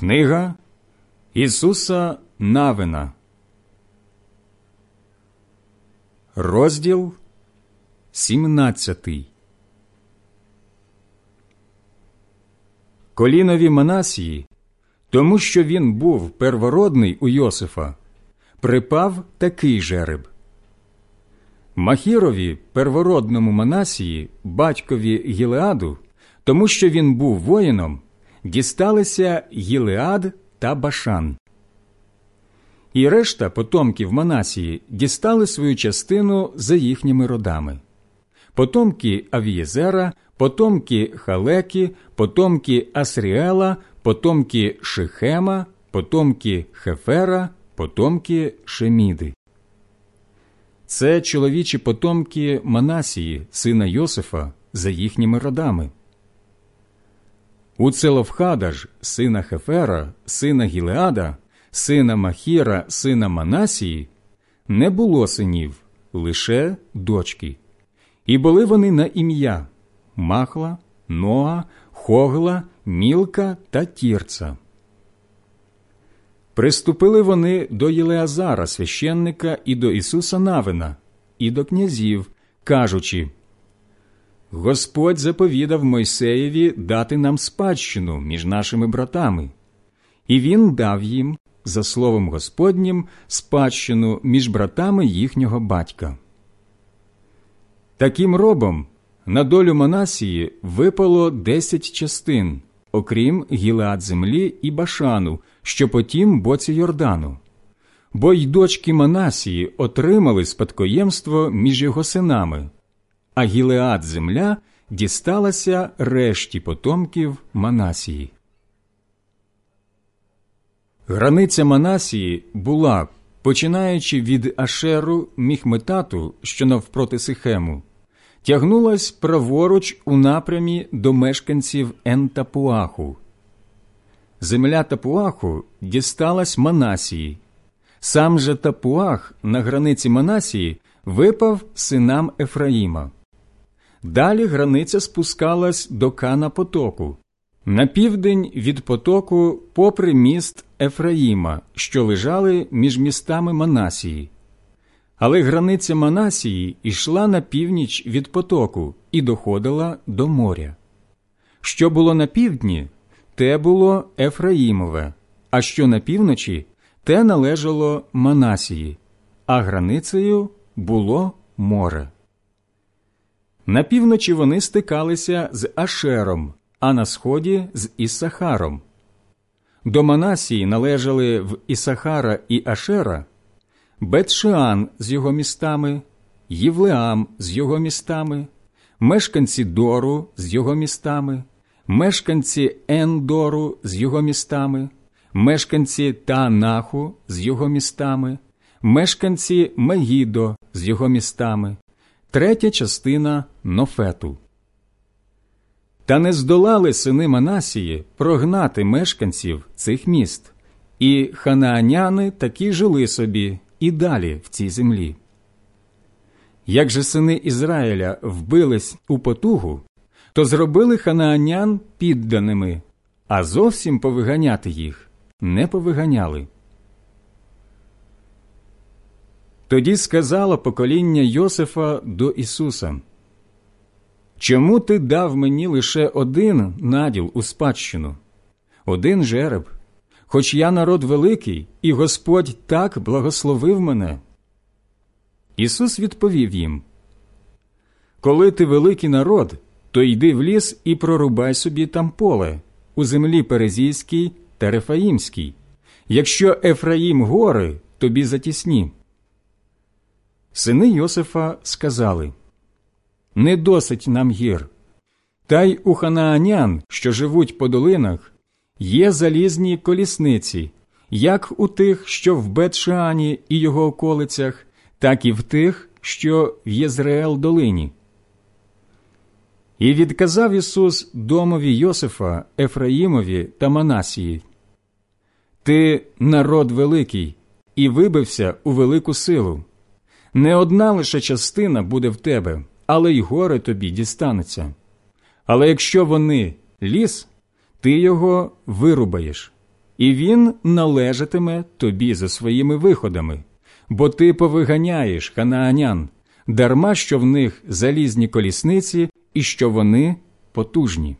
Книга Ісуса Навина, розділ 17 Колінові Манасії, тому що він був первородний у Йосифа, припав такий жереб. Махірові, первородному Манасії, батькові Гілеаду, тому що він був воїном, дісталися Гілеад та Башан. І решта потомків Манасії дістали свою частину за їхніми родами. Потомки Авієзера, потомки Халекі, потомки Асріела, потомки Шихема, потомки Хефера, потомки Шеміди. Це чоловічі потомки Манасії, сина Йосифа, за їхніми родами. У Целовхада ж, сина Хефера, сина Гілеада, сина Махіра, сина Манасії, не було синів, лише дочки. І були вони на ім'я Махла, Ноа, Хогла, Мілка та Тірца. Приступили вони до Єлеазара, священника, і до Ісуса Навина, і до князів, кажучи Господь заповідав Мойсеєві дати нам спадщину між нашими братами, і він дав їм, за словом Господнім, спадщину між братами їхнього батька. Таким робом на долю Манасії випало десять частин, окрім Гілеад землі і Башану, що потім боці Йордану. Бо й дочки Манасії отримали спадкоємство між його синами а Гілеад земля дісталася решті потомків Манасії. Границя Манасії була, починаючи від Ашеру Міхметату, що навпроти Сихему, тягнулась праворуч у напрямі до мешканців Ентапуаху. Земля Тапуаху дісталась Манасії. Сам же Тапуах на границі Манасії випав синам Ефраїма. Далі границя спускалась до Кана потоку, на південь від потоку, попри міст Ефраїма, що лежали між містами Манасії. Але границя Манасії йшла на північ від потоку і доходила до моря. Що було на півдні, те було Ефраїмове, а що на півночі, те належало Манасії, а границею було море. На півночі вони стикалися з Ашером, а на сході з Ісахаром. До Манасії належали в Ісахара і Ашера Бетшиан з його містами, Євлеам з його містами, мешканці Дору з його містами, мешканці Ендору з його містами, мешканці Таанаху з його містами, мешканці Мегідо з його містами, третя частина Нофету. Та не здолали сини Манасії прогнати мешканців цих міст, і ханааняни такі жили собі і далі в цій землі. Як же сини Ізраїля вбились у потугу, то зробили ханаанян підданими, а зовсім повиганяти їх не повиганяли. Тоді сказало покоління Йосифа до Ісуса Чому ти дав мені лише один наділ у спадщину, один жереб, хоч я народ великий, і Господь так благословив мене? Ісус відповів їм Коли ти великий народ, то йди в ліс і прорубай собі там поле у землі Перезійській та Рефаїмській. Якщо Ефраїм гори, тобі затісні. Сини Йосифа сказали Не досить нам гір. Та й у ханаанян, що живуть по долинах, є залізні колісниці, як у тих, що в Бетшані і його околицях, так і в тих, що в Єзреел долині. І відказав Ісус домові Йосифа, Ефраїмові та Манасії Ти народ великий, і вибився у велику силу. Не одна лише частина буде в тебе, але й горе тобі дістанеться. Але якщо вони ліс, ти його вирубаєш, і він належатиме тобі за своїми виходами, бо ти повиганяєш ханаанян, дарма що в них залізні колісниці і що вони потужні.